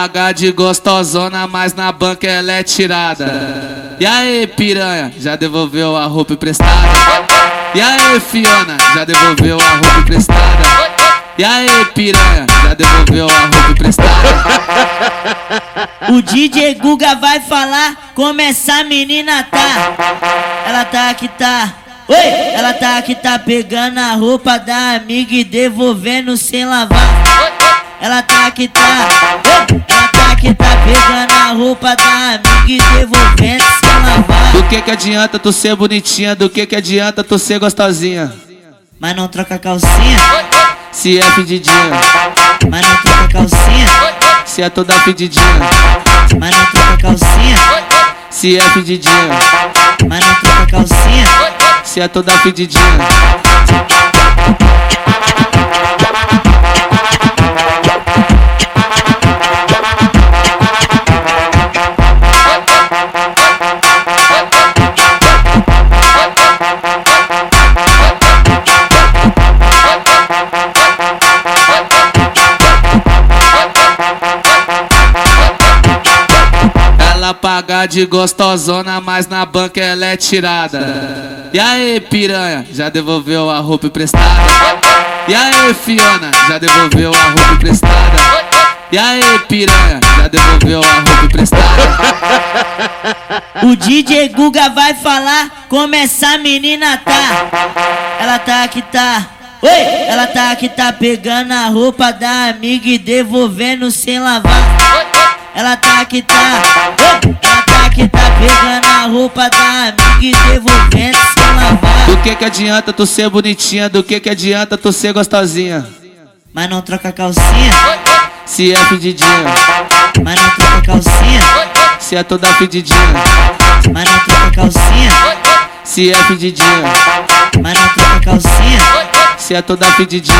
pagar de gostosona, mas na banca ela é tirada. E aí, piranha, já devolveu a roupa emprestada? E aí, Fiona, já devolveu a roupa emprestada? E aí, piranha, já devolveu a roupa emprestada? O DJ Guga vai falar como essa menina tá. Ela tá que tá. Oi! Ela tá que tá pegando a roupa da amiga e devolvendo sem lavar. Ela tá que tá. Ela tá que tá pegando a roupa da amiga e devolvendo sem lavar. Do que que adianta tu ser bonitinha? Do que que adianta tu ser gostosinha? Mas não troca calcinha. Se é fedidinha, Mas não troca calcinha. se é toda fedidinha, Mas não troca calcinha. se é fedidinha, Mas não troca calcinha. se é toda fedidinha. Ela paga de gostosona, mas na banca ela é tirada. E aí, piranha, já devolveu a roupa emprestada? E aí, Fiona, já devolveu a roupa emprestada? E aí, piranha, já devolveu a roupa emprestada? O DJ Guga vai falar como essa menina tá. Ela tá que tá. Oi! Ela tá que tá pegando a roupa da amiga e devolvendo sem lavar. Ela tá que tá. Que tá pegando a roupa da amiga e devolvendo sem lavar. Do que que adianta tu ser bonitinha? Do que que adianta tu ser gostosinha? Mas não troca calcinha. Se é fedidinha, Mas não troca calcinha. se é toda fedidinha, Mas não troca calcinha. se é fedidinha, Mas não troca calcinha. se é toda fedidinha.